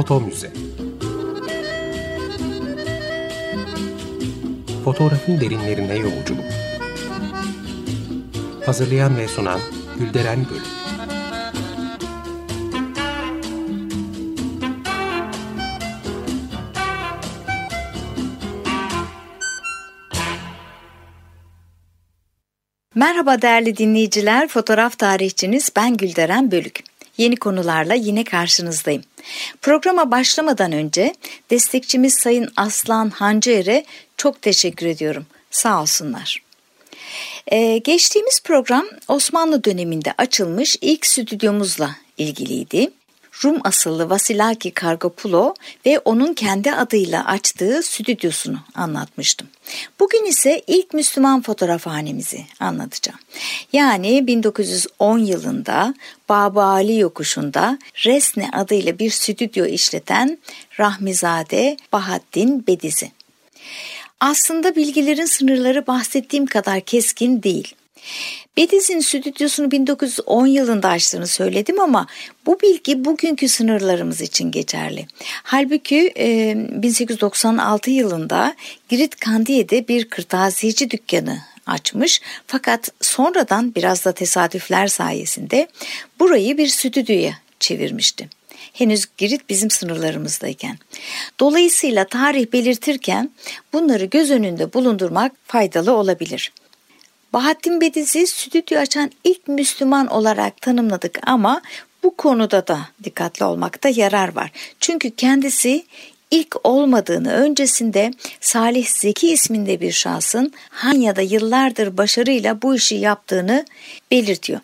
Foto Müze Fotoğrafın derinlerine yolculuk Hazırlayan ve sunan Gülderen Bölüm Merhaba değerli dinleyiciler, fotoğraf tarihçiniz ben Gülderen Bölük. Yeni konularla yine karşınızdayım. Programa başlamadan önce destekçimiz Sayın Aslan Hancıer'e çok teşekkür ediyorum. Sağ olsunlar. Ee, geçtiğimiz program Osmanlı döneminde açılmış ilk stüdyomuzla ilgiliydi. Rum asıllı Vasilaki Kargopulo ve onun kendi adıyla açtığı stüdyosunu anlatmıştım. Bugün ise ilk Müslüman fotoğrafhanemizi anlatacağım. Yani 1910 yılında Baba Ali yokuşunda Resne adıyla bir stüdyo işleten Rahmizade Bahattin Bedizi. Aslında bilgilerin sınırları bahsettiğim kadar keskin değil. Bediz'in stüdyosunu 1910 yılında açtığını söyledim ama bu bilgi bugünkü sınırlarımız için geçerli. Halbuki e, 1896 yılında Girit Kandiye'de bir kırtasiyeci dükkanı açmış fakat sonradan biraz da tesadüfler sayesinde burayı bir stüdyoya çevirmişti henüz Girit bizim sınırlarımızdayken. Dolayısıyla tarih belirtirken bunları göz önünde bulundurmak faydalı olabilir. Bahattin Bediz'i stüdyo açan ilk Müslüman olarak tanımladık ama bu konuda da dikkatli olmakta yarar var. Çünkü kendisi ilk olmadığını öncesinde Salih Zeki isminde bir şahsın Hanya'da yıllardır başarıyla bu işi yaptığını belirtiyor.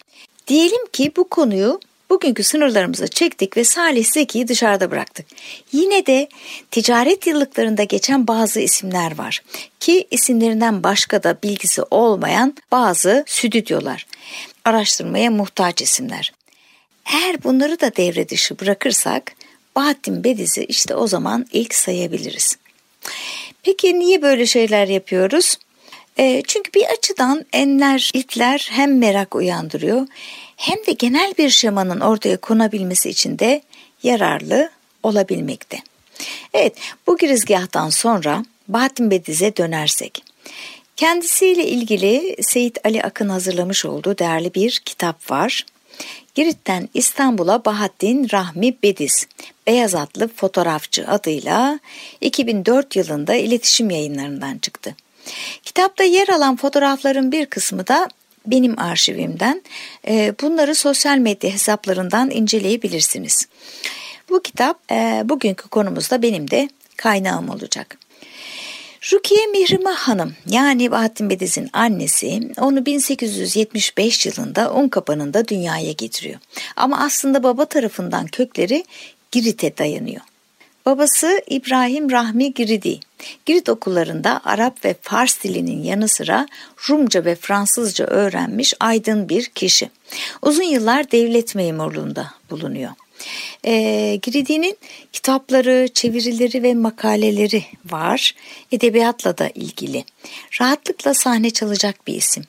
Diyelim ki bu konuyu bugünkü sınırlarımıza çektik ve Salih Zeki'yi dışarıda bıraktık. Yine de ticaret yıllıklarında geçen bazı isimler var ki isimlerinden başka da bilgisi olmayan bazı stüdyolar. Araştırmaya muhtaç isimler. Eğer bunları da devre dışı bırakırsak Bahattin Bediz'i işte o zaman ilk sayabiliriz. Peki niye böyle şeyler yapıyoruz? E, çünkü bir açıdan enler, ilkler hem merak uyandırıyor hem de genel bir şemanın ortaya konabilmesi için de yararlı olabilmekte. Evet bu girizgahtan sonra Bahattin Bediz'e dönersek. Kendisiyle ilgili Seyit Ali Akın hazırlamış olduğu değerli bir kitap var. Girit'ten İstanbul'a Bahattin Rahmi Bediz, Beyaz Atlı Fotoğrafçı adıyla 2004 yılında iletişim yayınlarından çıktı. Kitapta yer alan fotoğrafların bir kısmı da benim arşivimden. Ee, bunları sosyal medya hesaplarından inceleyebilirsiniz. Bu kitap e, bugünkü konumuzda benim de kaynağım olacak. Rukiye Mihrimah Hanım yani Bahattin Bediz'in annesi onu 1875 yılında Unkapanı'nda dünyaya getiriyor. Ama aslında baba tarafından kökleri Girit'e dayanıyor. Babası İbrahim Rahmi Giridi. Girit okullarında Arap ve Fars dilinin yanı sıra Rumca ve Fransızca öğrenmiş aydın bir kişi. Uzun yıllar devlet memurluğunda bulunuyor. E, Giridi'nin kitapları, çevirileri ve makaleleri var. Edebiyatla da ilgili. Rahatlıkla sahne çalacak bir isim.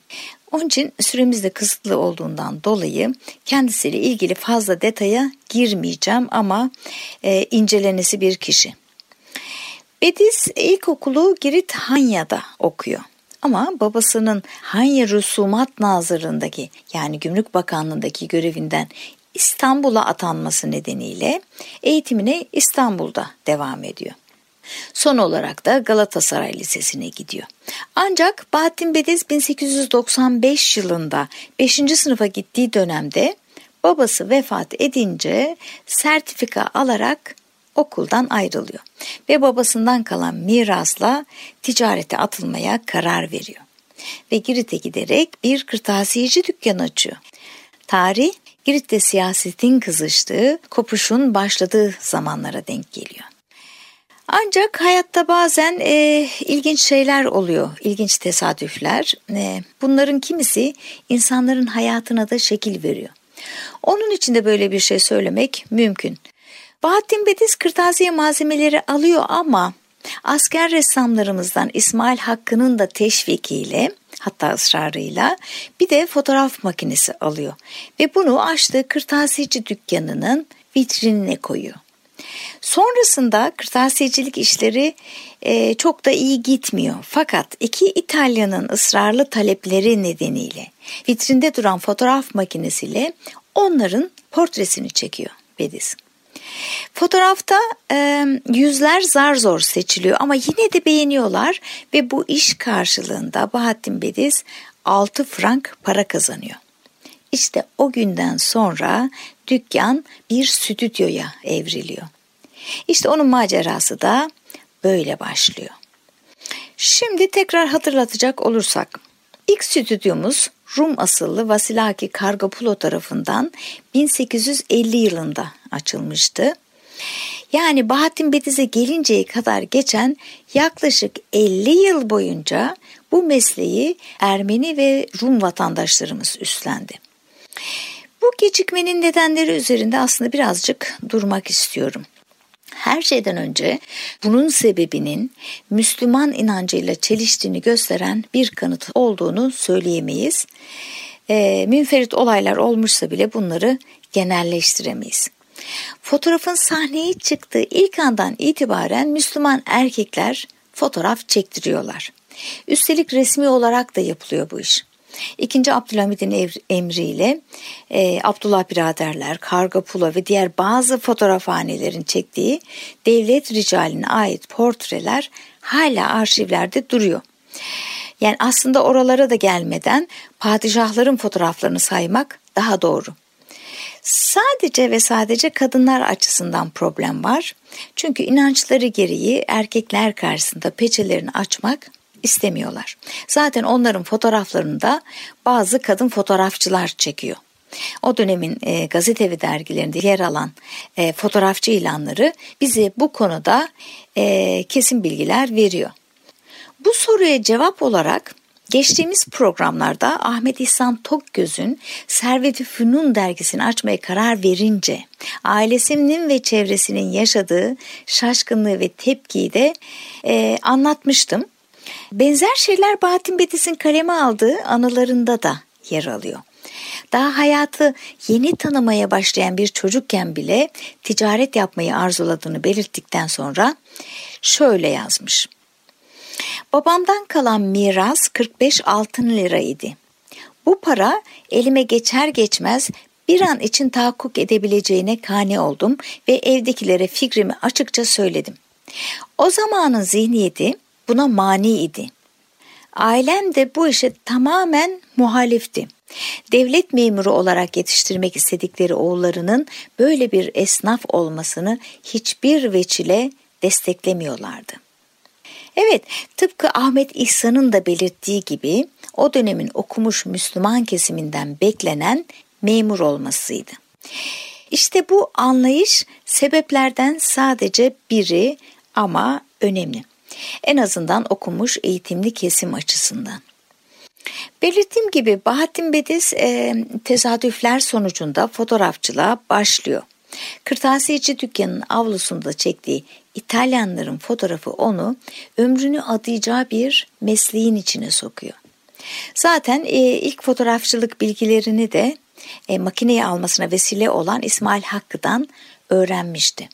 Onun için süremiz de kısıtlı olduğundan dolayı kendisiyle ilgili fazla detaya girmeyeceğim ama e, incelenesi bir kişi. Bediz ilkokulu Girit Hanya'da okuyor. Ama babasının Hanya Rusumat Nazırlığındaki yani Gümrük Bakanlığındaki görevinden İstanbul'a atanması nedeniyle eğitimine İstanbul'da devam ediyor. Son olarak da Galatasaray Lisesi'ne gidiyor. Ancak Bahattin Bediz 1895 yılında 5. sınıfa gittiği dönemde babası vefat edince sertifika alarak okuldan ayrılıyor ve babasından kalan mirasla ticarete atılmaya karar veriyor. Ve Girit'e giderek bir kırtasiyeci dükkan açıyor. Tarih Girit'te siyasetin kızıştığı, kopuşun başladığı zamanlara denk geliyor. Ancak hayatta bazen e, ilginç şeyler oluyor, ilginç tesadüfler. E, bunların kimisi insanların hayatına da şekil veriyor. Onun için de böyle bir şey söylemek mümkün. Bahattin Bediz kırtasiye malzemeleri alıyor ama asker ressamlarımızdan İsmail Hakkı'nın da teşvikiyle hatta ısrarıyla bir de fotoğraf makinesi alıyor ve bunu açtığı kırtasiyeci dükkanının vitrinine koyuyor. Sonrasında kırtasiyecilik işleri e, çok da iyi gitmiyor. Fakat iki İtalyanın ısrarlı talepleri nedeniyle vitrinde duran fotoğraf makinesiyle onların portresini çekiyor Bediz. Fotoğrafta e, yüzler zar zor seçiliyor ama yine de beğeniyorlar ve bu iş karşılığında Bahattin Bediz 6 frank para kazanıyor. İşte o günden sonra dükkan bir stüdyoya evriliyor. İşte onun macerası da böyle başlıyor. Şimdi tekrar hatırlatacak olursak ilk stüdyomuz Rum asıllı Vasilaki Kargapulo tarafından 1850 yılında açılmıştı. Yani Bahattin Bediz'e gelinceye kadar geçen yaklaşık 50 yıl boyunca bu mesleği Ermeni ve Rum vatandaşlarımız üstlendi. Bu gecikmenin nedenleri üzerinde aslında birazcık durmak istiyorum. Her şeyden önce bunun sebebinin Müslüman inancıyla çeliştiğini gösteren bir kanıt olduğunu söyleyemeyiz. E, münferit olaylar olmuşsa bile bunları genelleştiremeyiz. Fotoğrafın sahneye çıktığı ilk andan itibaren Müslüman erkekler fotoğraf çektiriyorlar. Üstelik resmi olarak da yapılıyor bu iş. İkinci Abdülhamid'in emriyle e, Abdullah biraderler, Karga Pula ve diğer bazı fotoğrafhanelerin çektiği devlet ricaline ait portreler hala arşivlerde duruyor. Yani aslında oralara da gelmeden padişahların fotoğraflarını saymak daha doğru. Sadece ve sadece kadınlar açısından problem var. Çünkü inançları gereği erkekler karşısında peçelerini açmak istemiyorlar. Zaten onların fotoğraflarını da bazı kadın fotoğrafçılar çekiyor. O dönemin e, gazete ve dergilerinde yer alan e, fotoğrafçı ilanları bize bu konuda e, kesin bilgiler veriyor. Bu soruya cevap olarak Geçtiğimiz programlarda Ahmet İhsan Tokgöz'ün Servet-i Fünun dergisini açmaya karar verince ailesinin ve çevresinin yaşadığı şaşkınlığı ve tepkiyi de e, anlatmıştım. Benzer şeyler Bahattin Bediz'in kaleme aldığı anılarında da yer alıyor. Daha hayatı yeni tanımaya başlayan bir çocukken bile ticaret yapmayı arzuladığını belirttikten sonra şöyle yazmış. Babamdan kalan miras 45 altın liraydı. Bu para elime geçer geçmez bir an için tahakkuk edebileceğine kane oldum ve evdekilere fikrimi açıkça söyledim. O zamanın zihniyeti buna mani idi. Ailem de bu işe tamamen muhalifti. Devlet memuru olarak yetiştirmek istedikleri oğullarının böyle bir esnaf olmasını hiçbir veçile desteklemiyorlardı. Evet, tıpkı Ahmet İhsan'ın da belirttiği gibi o dönemin okumuş Müslüman kesiminden beklenen memur olmasıydı. İşte bu anlayış sebeplerden sadece biri ama önemli. En azından okumuş eğitimli kesim açısından. Belirttiğim gibi Bahattin Bediz e, tesadüfler sonucunda fotoğrafçılığa başlıyor. Kırtasiyeci dükkanının avlusunda çektiği İtalyanların fotoğrafı onu ömrünü adayacağı bir mesleğin içine sokuyor. Zaten e, ilk fotoğrafçılık bilgilerini de e, makineye almasına vesile olan İsmail Hakkı'dan öğrenmişti.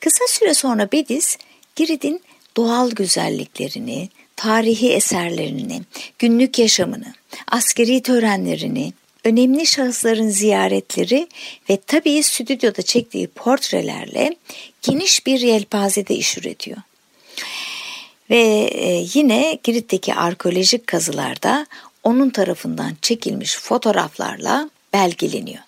Kısa süre sonra Bediz, Girit'in doğal güzelliklerini, tarihi eserlerini, günlük yaşamını, askeri törenlerini, önemli şahısların ziyaretleri ve tabii stüdyoda çektiği portrelerle geniş bir yelpazede iş üretiyor. Ve e, yine Girit'teki arkeolojik kazılarda onun tarafından çekilmiş fotoğraflarla belgeleniyor.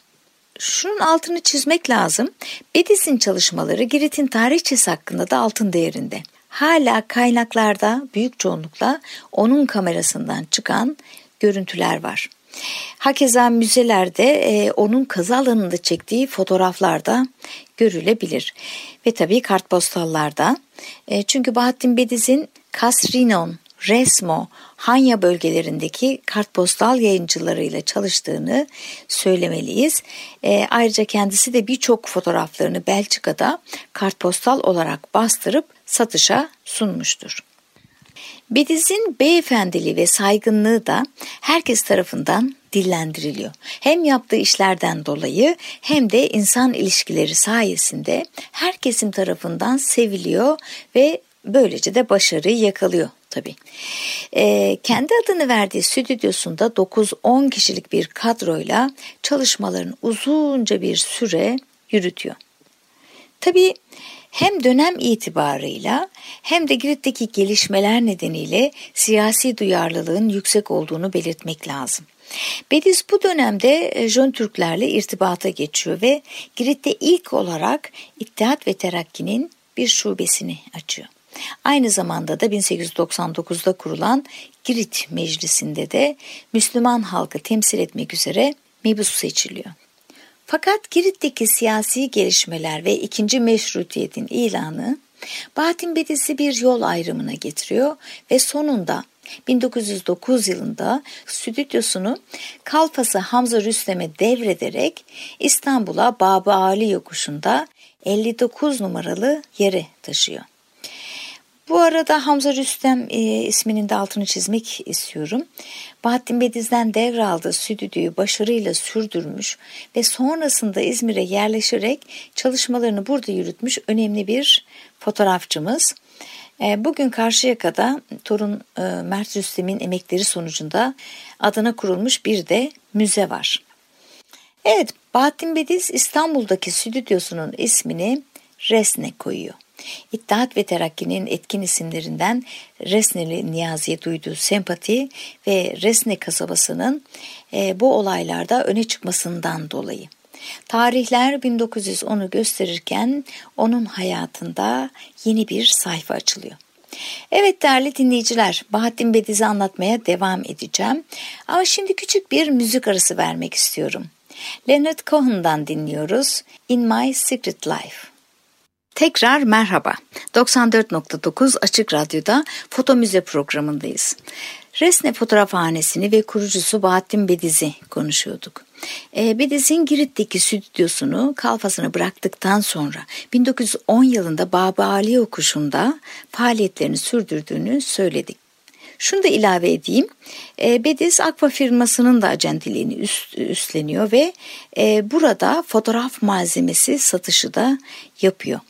Şunun altını çizmek lazım. Bediz'in çalışmaları Girit'in tarihçesi hakkında da altın değerinde. Hala kaynaklarda büyük çoğunlukla onun kamerasından çıkan görüntüler var. Hakeza müzelerde e, onun kazı alanında çektiği fotoğraflarda görülebilir. Ve tabii kartpostallarda. E, çünkü Bahattin Bediz'in Kasrinon, Resmo, Hanya bölgelerindeki kartpostal yayıncılarıyla çalıştığını söylemeliyiz. E, ayrıca kendisi de birçok fotoğraflarını Belçika'da kartpostal olarak bastırıp satışa sunmuştur. Bediz'in beyefendiliği ve saygınlığı da herkes tarafından dillendiriliyor. Hem yaptığı işlerden dolayı hem de insan ilişkileri sayesinde her kesim tarafından seviliyor ve böylece de başarıyı yakalıyor tabii. Ee, kendi adını verdiği stüdyosunda 9-10 kişilik bir kadroyla çalışmalarını uzunca bir süre yürütüyor. Tabii hem dönem itibarıyla hem de Girit'teki gelişmeler nedeniyle siyasi duyarlılığın yüksek olduğunu belirtmek lazım. Bediz bu dönemde e, Jön Türklerle irtibata geçiyor ve Girit'te ilk olarak İttihat ve Terakki'nin bir şubesini açıyor. Aynı zamanda da 1899'da kurulan Girit Meclisi'nde de Müslüman halkı temsil etmek üzere mebus seçiliyor. Fakat Girit'teki siyasi gelişmeler ve ikinci meşrutiyetin ilanı Bahattin Bediz'i bir yol ayrımına getiriyor ve sonunda 1909 yılında stüdyosunu Kalfası Hamza Rüstem'e devrederek İstanbul'a Baba Ali yokuşunda 59 numaralı yere taşıyor. Bu arada Hamza Rüstem e, isminin de altını çizmek istiyorum. Bahattin Bediz'den devraldığı stüdyoyu başarıyla sürdürmüş ve sonrasında İzmir'e yerleşerek çalışmalarını burada yürütmüş önemli bir fotoğrafçımız. E, bugün Karşıyaka'da torun e, Mert Rüstem'in emekleri sonucunda adına kurulmuş bir de müze var. Evet, Bahattin Bediz İstanbul'daki stüdyosunun ismini Resne koyuyor. İttihat ve Terakki'nin etkin isimlerinden Resneli Niyazi'ye duyduğu sempati ve Resne kasabasının e, bu olaylarda öne çıkmasından dolayı. Tarihler 1910'u gösterirken onun hayatında yeni bir sayfa açılıyor. Evet değerli dinleyiciler, Bahattin Bediz'i anlatmaya devam edeceğim. Ama şimdi küçük bir müzik arası vermek istiyorum. Leonard Cohen'dan dinliyoruz In My Secret Life. Tekrar merhaba. 94.9 Açık Radyo'da Foto Müze programındayız. Resne Fotoğrafhanesi'ni ve kurucusu Bahattin Bediz'i konuşuyorduk. E, Bediz'in Girit'teki stüdyosunu kalfasını bıraktıktan sonra 1910 yılında Baba Ali Yokuşu'nda faaliyetlerini sürdürdüğünü söyledik. Şunu da ilave edeyim. E, Bediz Aqua firmasının da acentiliğini üst, üstleniyor ve e, burada fotoğraf malzemesi satışı da yapıyor.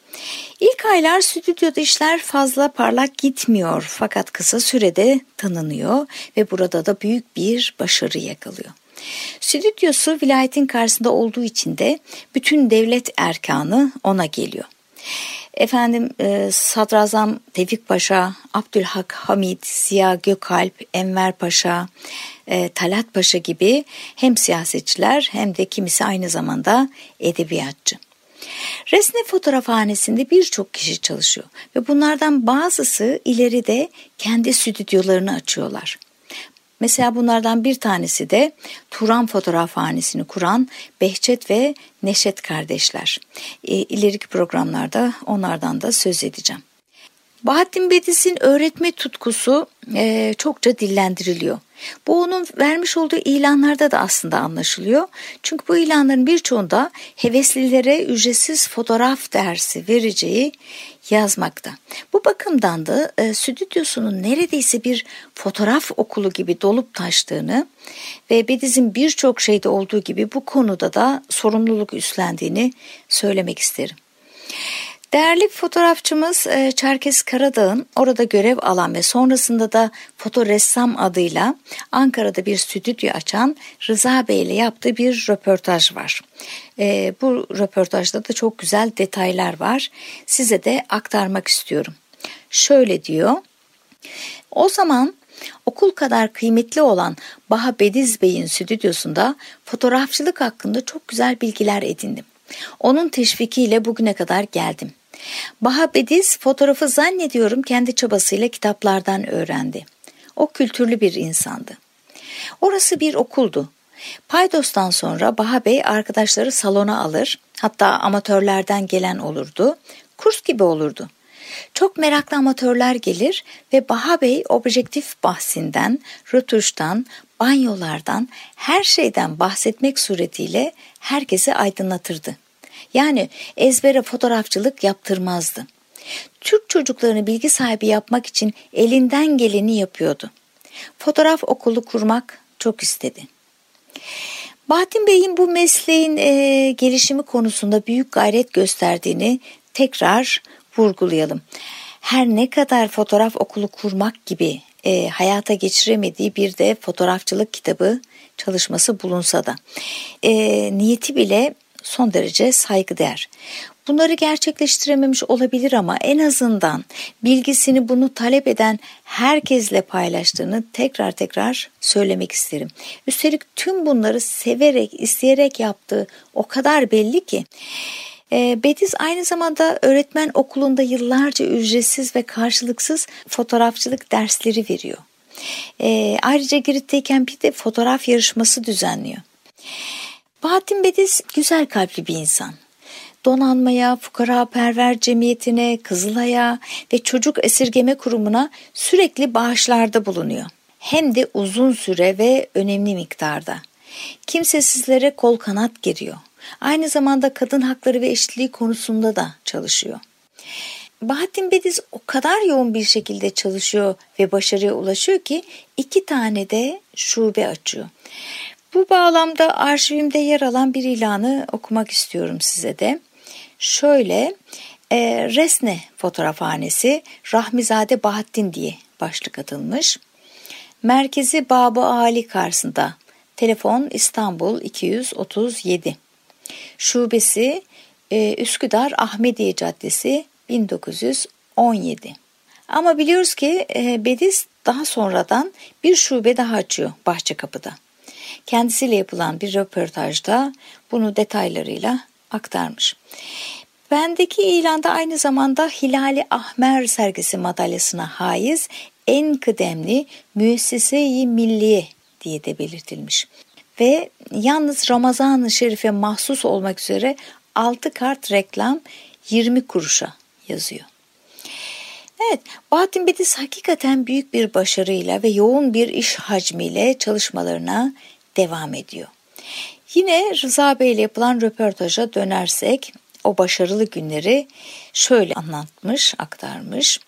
İlk aylar stüdyoda işler fazla parlak gitmiyor fakat kısa sürede tanınıyor ve burada da büyük bir başarı yakalıyor. Stüdyosu vilayetin karşısında olduğu için de bütün devlet erkanı ona geliyor. Efendim e, Sadrazam Tevfik Paşa, Abdülhak Hamid, Ziya Gökalp, Enver Paşa, e, Talat Paşa gibi hem siyasetçiler hem de kimisi aynı zamanda edebiyatçı. Resne fotoğrafhanesinde birçok kişi çalışıyor ve bunlardan bazısı ileride kendi stüdyolarını açıyorlar. Mesela bunlardan bir tanesi de Turan Fotoğrafhanesi'ni kuran Behçet ve Neşet kardeşler. E, ileriki programlarda onlardan da söz edeceğim. Bahattin Bediz'in öğretme tutkusu e, çokça dillendiriliyor. Bu onun vermiş olduğu ilanlarda da aslında anlaşılıyor. Çünkü bu ilanların birçoğunda heveslilere ücretsiz fotoğraf dersi vereceği yazmakta. Bu bakımdan da e, stüdyosunun neredeyse bir fotoğraf okulu gibi dolup taştığını ve Bediz'in birçok şeyde olduğu gibi bu konuda da sorumluluk üstlendiğini söylemek isterim. Değerli fotoğrafçımız e, Çerkes Karadağ'ın orada görev alan ve sonrasında da fotoressam adıyla Ankara'da bir stüdyo açan Rıza Bey ile yaptığı bir röportaj var. E, bu röportajda da çok güzel detaylar var. Size de aktarmak istiyorum. Şöyle diyor. O zaman okul kadar kıymetli olan Baha Bediz Bey'in stüdyosunda fotoğrafçılık hakkında çok güzel bilgiler edindim. Onun teşvikiyle bugüne kadar geldim. Baha Bediz fotoğrafı zannediyorum kendi çabasıyla kitaplardan öğrendi. O kültürlü bir insandı. Orası bir okuldu. Paydos'tan sonra Baha Bey arkadaşları salona alır, hatta amatörlerden gelen olurdu, kurs gibi olurdu. Çok meraklı amatörler gelir ve Baha Bey objektif bahsinden, rötuştan, banyolardan, her şeyden bahsetmek suretiyle herkesi aydınlatırdı. Yani ezbere fotoğrafçılık yaptırmazdı. Türk çocuklarını bilgi sahibi yapmak için elinden geleni yapıyordu. Fotoğraf okulu kurmak çok istedi. Bahattin Bey'in bu mesleğin e, gelişimi konusunda büyük gayret gösterdiğini tekrar vurgulayalım. Her ne kadar fotoğraf okulu kurmak gibi e, hayata geçiremediği bir de fotoğrafçılık kitabı çalışması bulunsa da e, niyeti bile son derece saygıdeğer. Bunları gerçekleştirememiş olabilir ama en azından bilgisini bunu talep eden herkesle paylaştığını tekrar tekrar söylemek isterim. Üstelik tüm bunları severek, isteyerek yaptığı o kadar belli ki. Ee, Bediz aynı zamanda öğretmen okulunda yıllarca ücretsiz ve karşılıksız fotoğrafçılık dersleri veriyor. Ee, ayrıca Girit'teyken bir de fotoğraf yarışması düzenliyor. Bahattin Bediz güzel kalpli bir insan donanmaya, fukara perver cemiyetine, Kızılay'a ve çocuk esirgeme kurumuna sürekli bağışlarda bulunuyor. Hem de uzun süre ve önemli miktarda. Kimsesizlere kol kanat geriyor. Aynı zamanda kadın hakları ve eşitliği konusunda da çalışıyor. Bahattin Bediz o kadar yoğun bir şekilde çalışıyor ve başarıya ulaşıyor ki iki tane de şube açıyor. Bu bağlamda arşivimde yer alan bir ilanı okumak istiyorum size de. Şöyle e, Resne fotoğrafhanesi Rahmizade Bahattin diye başlık atılmış. Merkezi Babı Ali karşısında. Telefon İstanbul 237. Şubesi e, Üsküdar Ahmediye Caddesi 1917. Ama biliyoruz ki e, Bediz daha sonradan bir şube daha açıyor Bahçekapı'da. Kendisiyle yapılan bir röportajda bunu detaylarıyla aktarmış. Bendeki ilanda aynı zamanda Hilali Ahmer sergisi madalyasına haiz en kıdemli müessese-i milliye diye de belirtilmiş. Ve yalnız Ramazan-ı Şerif'e mahsus olmak üzere 6 kart reklam 20 kuruşa yazıyor. Evet, Bahattin Bediz hakikaten büyük bir başarıyla ve yoğun bir iş hacmiyle çalışmalarına devam ediyor. Yine Rıza Bey ile yapılan röportaja dönersek o başarılı günleri şöyle anlatmış, aktarmış.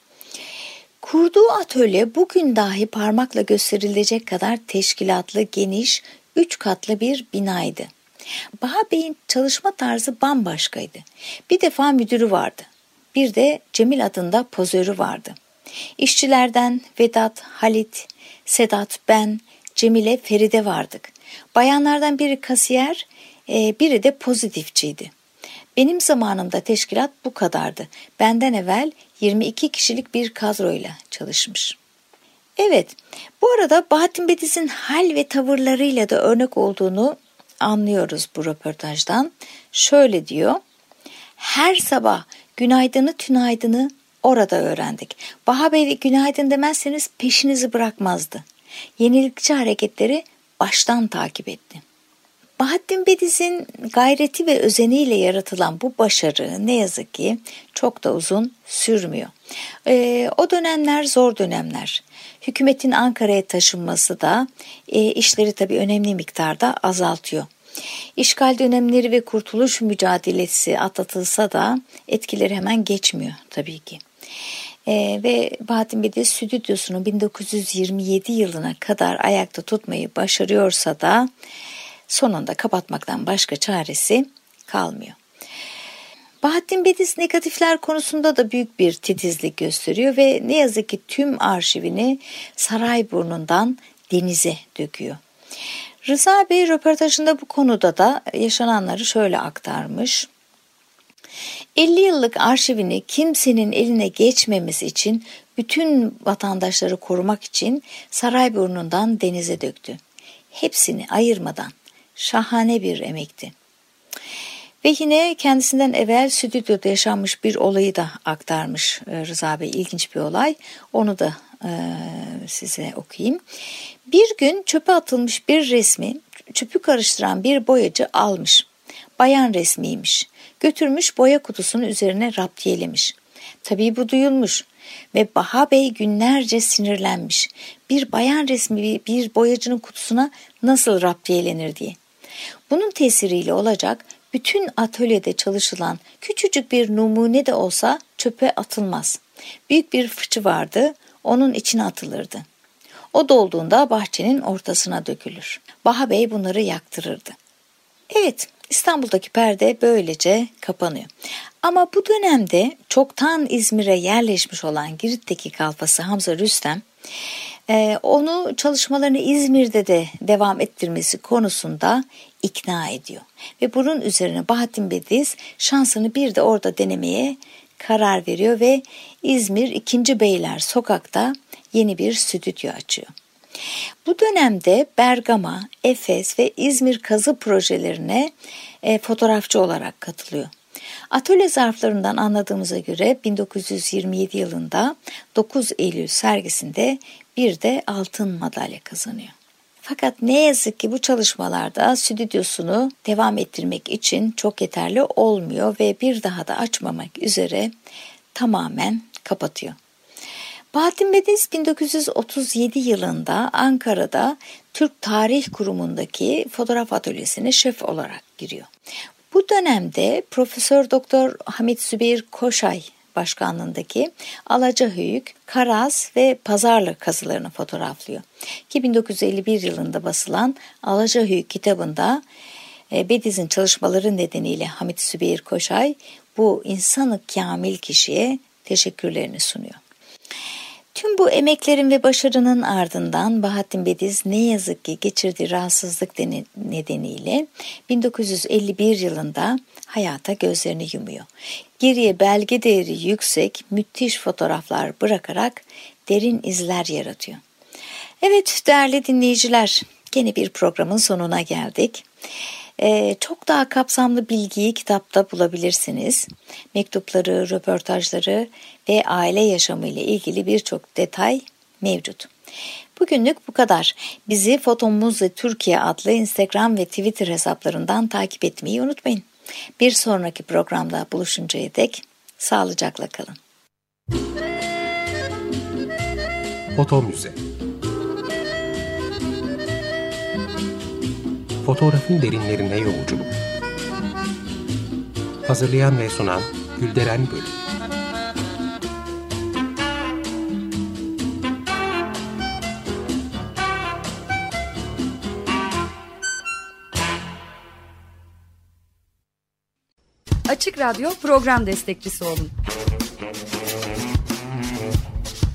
Kurduğu atölye bugün dahi parmakla gösterilecek kadar teşkilatlı, geniş, üç katlı bir binaydı. Baha Bey'in çalışma tarzı bambaşkaydı. Bir defa müdürü vardı. Bir de Cemil adında pozörü vardı. İşçilerden Vedat, Halit, Sedat, ben, Cemile, Feride vardık. Bayanlardan biri kasiyer, e, biri de pozitifçiydi. Benim zamanımda teşkilat bu kadardı. Benden evvel 22 kişilik bir kadroyla çalışmış. Evet, bu arada Bahattin Bediz'in hal ve tavırlarıyla da örnek olduğunu anlıyoruz bu röportajdan. Şöyle diyor, her sabah günaydını tünaydını orada öğrendik. Baha Bey günaydın demezseniz peşinizi bırakmazdı. Yenilikçi hareketleri baştan takip etti. Bahattin Bediz'in gayreti ve özeniyle yaratılan bu başarı ne yazık ki çok da uzun sürmüyor. Ee, o dönemler zor dönemler. Hükümetin Ankara'ya taşınması da e, işleri tabii önemli miktarda azaltıyor. İşgal dönemleri ve kurtuluş mücadelesi atlatılsa da etkileri hemen geçmiyor tabii ki. Ee, ve Bahattin Bediz stüdyosunu 1927 yılına kadar ayakta tutmayı başarıyorsa da sonunda kapatmaktan başka çaresi kalmıyor. Bahattin Bediz negatifler konusunda da büyük bir titizlik gösteriyor ve ne yazık ki tüm arşivini Sarayburnu'ndan denize döküyor. Rıza Bey röportajında bu konuda da yaşananları şöyle aktarmış. 50 yıllık arşivini kimsenin eline geçmemesi için bütün vatandaşları korumak için Sarayburnu'ndan denize döktü. Hepsini ayırmadan şahane bir emekti. Ve yine kendisinden evvel stüdyoda yaşanmış bir olayı da aktarmış e, Rıza Bey. İlginç bir olay. Onu da e, size okuyayım. Bir gün çöpe atılmış bir resmi çöpü karıştıran bir boyacı almış. Bayan resmiymiş. Götürmüş boya kutusunun üzerine raptiyelemiş. Tabii bu duyulmuş ve Baha Bey günlerce sinirlenmiş. Bir bayan resmi bir boyacının kutusuna nasıl raptiyelenir diye. Bunun tesiriyle olacak bütün atölyede çalışılan küçücük bir numune de olsa çöpe atılmaz. Büyük bir fıçı vardı, onun içine atılırdı. O dolduğunda bahçenin ortasına dökülür. Baha Bey bunları yaktırırdı. Evet, İstanbul'daki perde böylece kapanıyor. Ama bu dönemde çoktan İzmir'e yerleşmiş olan Girit'teki kalfası Hamza Rüstem e, onu çalışmalarını İzmir'de de devam ettirmesi konusunda ikna ediyor. Ve bunun üzerine Bahattin Bediz şansını bir de orada denemeye karar veriyor ve İzmir 2. Beyler sokakta yeni bir stüdyo açıyor. Bu dönemde Bergama, Efes ve İzmir kazı projelerine e, fotoğrafçı olarak katılıyor. Atölye zarflarından anladığımıza göre 1927 yılında 9 Eylül sergisinde bir de altın madalya kazanıyor. Fakat ne yazık ki bu çalışmalarda stüdyosunu devam ettirmek için çok yeterli olmuyor ve bir daha da açmamak üzere tamamen kapatıyor. Bahattin Bediz 1937 yılında Ankara'da Türk Tarih Kurumu'ndaki fotoğraf atölyesine şef olarak giriyor. Bu dönemde Profesör Doktor Hamit Zübeyir Koşay başkanlığındaki Alacahöyük, Karaz ve Pazarlı kazılarını fotoğraflıyor. Ki 1951 yılında basılan Alacahöyük kitabında e, Bediz'in çalışmaları nedeniyle Hamit Sübeyir Koşay bu insanı kamil kişiye teşekkürlerini sunuyor. Tüm bu emeklerin ve başarının ardından Bahattin Bediz ne yazık ki geçirdiği rahatsızlık nedeniyle 1951 yılında hayata gözlerini yumuyor. Geriye belge değeri yüksek, müthiş fotoğraflar bırakarak derin izler yaratıyor. Evet değerli dinleyiciler, yeni bir programın sonuna geldik. Ee, çok daha kapsamlı bilgiyi kitapta bulabilirsiniz. Mektupları, röportajları ve aile yaşamı ile ilgili birçok detay mevcut. Bugünlük bu kadar. Bizi Fotomuzle Türkiye adlı Instagram ve Twitter hesaplarından takip etmeyi unutmayın. Bir sonraki programda buluşuncaya dek sağlıcakla kalın. Foto Müze Fotoğrafın derinlerine yolculuk Hazırlayan ve sunan Gülderen Bölüm Açık Radyo program destekçisi olun.